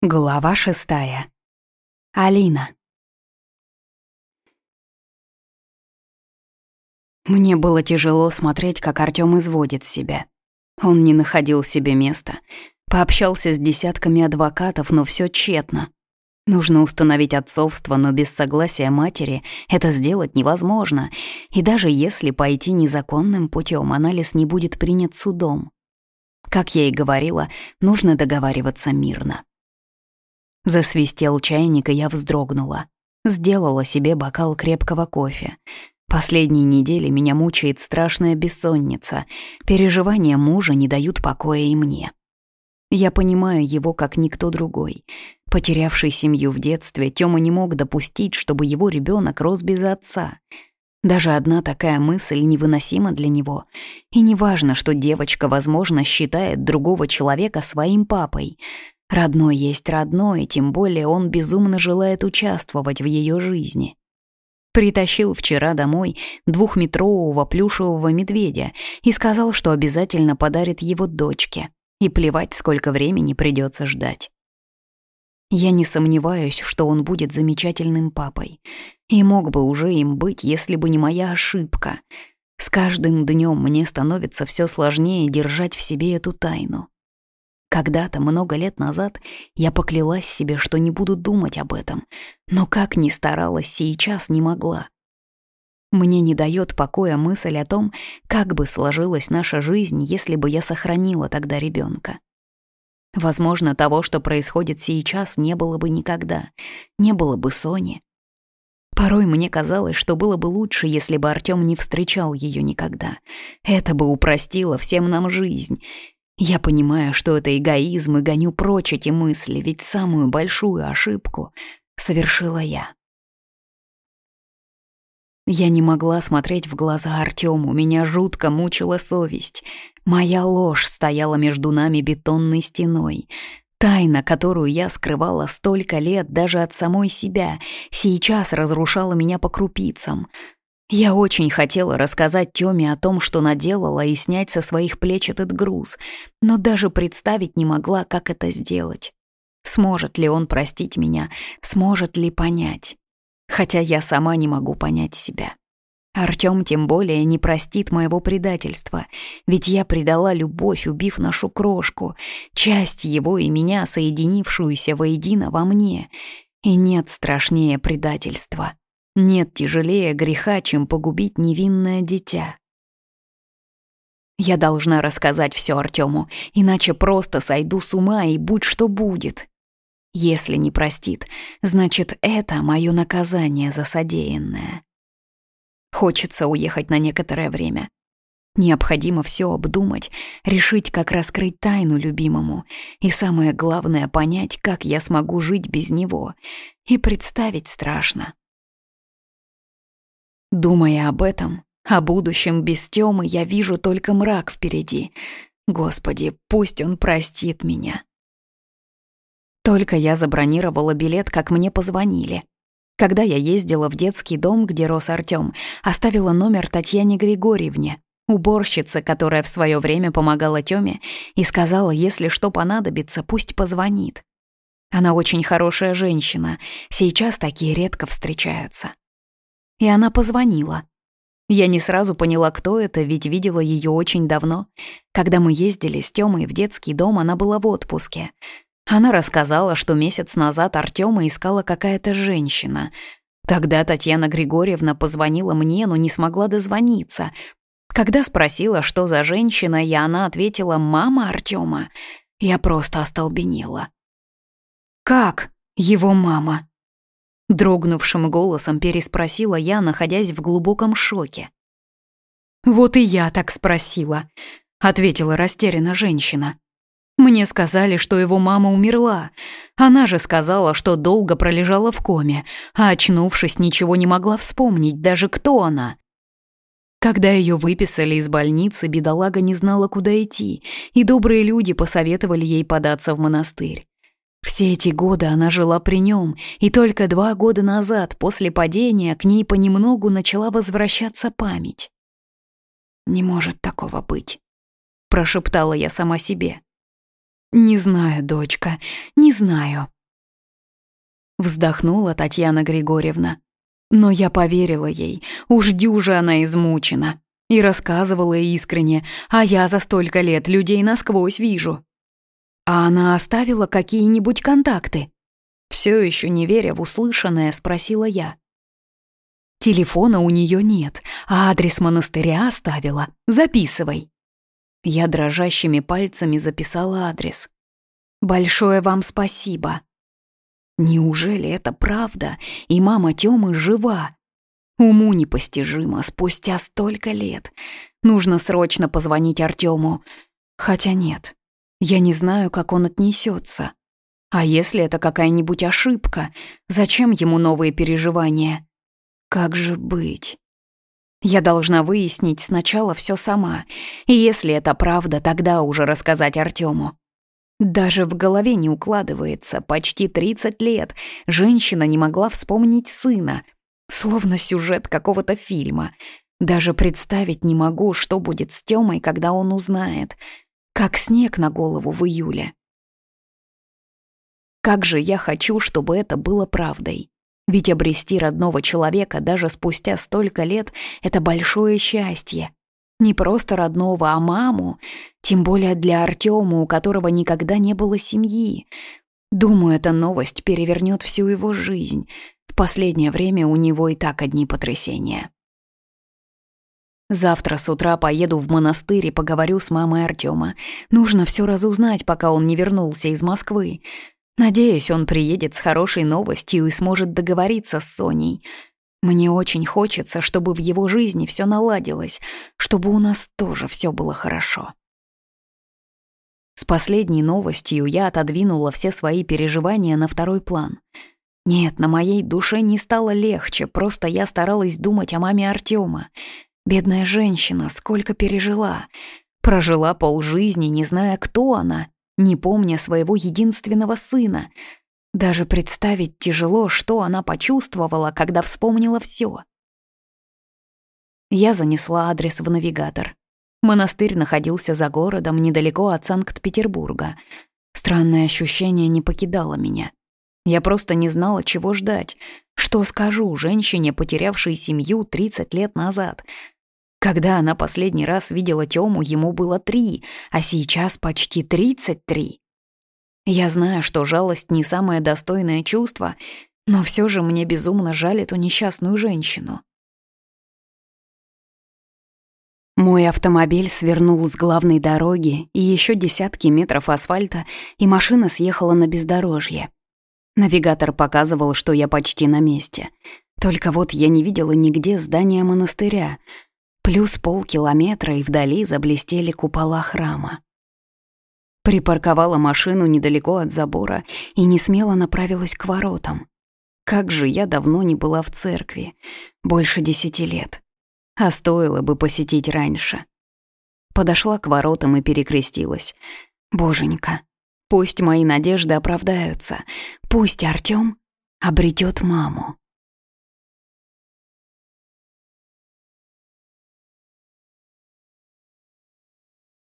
Глава шестая. Алина. Мне было тяжело смотреть, как Артём изводит себя. Он не находил себе места. Пообщался с десятками адвокатов, но всё тщетно. Нужно установить отцовство, но без согласия матери это сделать невозможно. И даже если пойти незаконным путём, анализ не будет принят судом. Как я и говорила, нужно договариваться мирно. Засвистел чайник, и я вздрогнула. Сделала себе бокал крепкого кофе. Последние недели меня мучает страшная бессонница. Переживания мужа не дают покоя и мне. Я понимаю его как никто другой. Потерявший семью в детстве, Тёма не мог допустить, чтобы его ребенок рос без отца. Даже одна такая мысль невыносима для него. И неважно, что девочка, возможно, считает другого человека своим папой — Родной есть родной, тем более он безумно желает участвовать в ее жизни. Притащил вчера домой двухметрового плюшевого медведя и сказал, что обязательно подарит его дочке. И плевать, сколько времени придется ждать. Я не сомневаюсь, что он будет замечательным папой. И мог бы уже им быть, если бы не моя ошибка. С каждым днем мне становится все сложнее держать в себе эту тайну. Когда-то, много лет назад, я поклялась себе, что не буду думать об этом, но как ни старалась, сейчас не могла. Мне не дает покоя мысль о том, как бы сложилась наша жизнь, если бы я сохранила тогда ребенка. Возможно, того, что происходит сейчас, не было бы никогда, не было бы Сони. Порой мне казалось, что было бы лучше, если бы Артём не встречал ее никогда. Это бы упростило всем нам жизнь. Я понимаю, что это эгоизм и гоню прочь эти мысли, ведь самую большую ошибку совершила я. Я не могла смотреть в глаза Артему, меня жутко мучила совесть. Моя ложь стояла между нами бетонной стеной. Тайна, которую я скрывала столько лет даже от самой себя, сейчас разрушала меня по крупицам — я очень хотела рассказать Тёме о том, что наделала, и снять со своих плеч этот груз, но даже представить не могла, как это сделать. Сможет ли он простить меня, сможет ли понять? Хотя я сама не могу понять себя. Артём тем более не простит моего предательства, ведь я предала любовь, убив нашу крошку, часть его и меня, соединившуюся воедино во мне. И нет страшнее предательства. Нет тяжелее греха, чем погубить невинное дитя. Я должна рассказать все Артему, иначе просто сойду с ума и будь что будет. Если не простит, значит, это мое наказание за содеянное. Хочется уехать на некоторое время. Необходимо все обдумать, решить, как раскрыть тайну любимому, и самое главное — понять, как я смогу жить без него. И представить страшно. Думая об этом, о будущем без Тёмы, я вижу только мрак впереди. Господи, пусть он простит меня. Только я забронировала билет, как мне позвонили. Когда я ездила в детский дом, где рос Артём, оставила номер Татьяне Григорьевне, уборщице, которая в своё время помогала Тёме, и сказала, если что понадобится, пусть позвонит. Она очень хорошая женщина, сейчас такие редко встречаются и она позвонила. Я не сразу поняла, кто это, ведь видела ее очень давно. Когда мы ездили с Тёмой в детский дом, она была в отпуске. Она рассказала, что месяц назад Артёма искала какая-то женщина. Тогда Татьяна Григорьевна позвонила мне, но не смогла дозвониться. Когда спросила, что за женщина, и она ответила «мама Артёма», я просто остолбенела. «Как его мама?» Дрогнувшим голосом переспросила я, находясь в глубоком шоке. «Вот и я так спросила», — ответила растерянно женщина. «Мне сказали, что его мама умерла. Она же сказала, что долго пролежала в коме, а очнувшись, ничего не могла вспомнить, даже кто она. Когда ее выписали из больницы, бедолага не знала, куда идти, и добрые люди посоветовали ей податься в монастырь. Все эти годы она жила при нем, и только два года назад, после падения, к ней понемногу начала возвращаться память. «Не может такого быть», — прошептала я сама себе. Не знаю, дочка, не знаю. Вздохнула Татьяна Григорьевна. Но я поверила ей, уж дюжа она измучена. И рассказывала искренне, а я за столько лет людей насквозь вижу. А она оставила какие-нибудь контакты? Все еще не веря в услышанное, спросила я. Телефона у нее нет, а адрес монастыря оставила. Записывай. Я дрожащими пальцами записала адрес. Большое вам спасибо. Неужели это правда, и мама Тёмы жива? Уму непостижимо, спустя столько лет. Нужно срочно позвонить Артёму. Хотя нет, я не знаю, как он отнесется. А если это какая-нибудь ошибка, зачем ему новые переживания? Как же быть? Я должна выяснить сначала все сама, и если это правда, тогда уже рассказать Артёму. Даже в голове не укладывается. Почти 30 лет женщина не могла вспомнить сына. Словно сюжет какого-то фильма. Даже представить не могу, что будет с Тёмой, когда он узнает. Как снег на голову в июле. Как же я хочу, чтобы это было правдой. Ведь обрести родного человека даже спустя столько лет — это большое счастье. Не просто родного, а маму. Тем более для Артема, у которого никогда не было семьи. Думаю, эта новость перевернет всю его жизнь. В последнее время у него и так одни потрясения. Завтра с утра поеду в монастырь и поговорю с мамой Артема. Нужно все разузнать, пока он не вернулся из Москвы. Надеюсь, он приедет с хорошей новостью и сможет договориться с Соней. Мне очень хочется, чтобы в его жизни все наладилось, чтобы у нас тоже все было хорошо. С последней новостью я отодвинула все свои переживания на второй план. Нет, на моей душе не стало легче, просто я старалась думать о маме Артема. Бедная женщина, сколько пережила. Прожила полжизни, не зная, кто она, не помня своего единственного сына. Даже представить тяжело, что она почувствовала, когда вспомнила все. Я занесла адрес в навигатор. Монастырь находился за городом, недалеко от Санкт-Петербурга. Странное ощущение не покидало меня. Я просто не знала, чего ждать. Что скажу женщине, потерявшей семью 30 лет назад? Когда она последний раз видела Тёму, ему было три, а сейчас почти 33. Я знаю, что жалость не самое достойное чувство, но все же мне безумно жаль эту несчастную женщину. Мой автомобиль свернул с главной дороги, и еще десятки метров асфальта, и машина съехала на бездорожье. Навигатор показывал, что я почти на месте. Только вот я не видела нигде здания монастыря. Плюс полкилометра, и вдали заблестели купола храма. Припарковала машину недалеко от забора и не смело направилась к воротам. Как же я давно не была в церкви. Больше десяти лет а стоило бы посетить раньше. Подошла к воротам и перекрестилась. «Боженька, пусть мои надежды оправдаются, пусть Артём обретёт маму».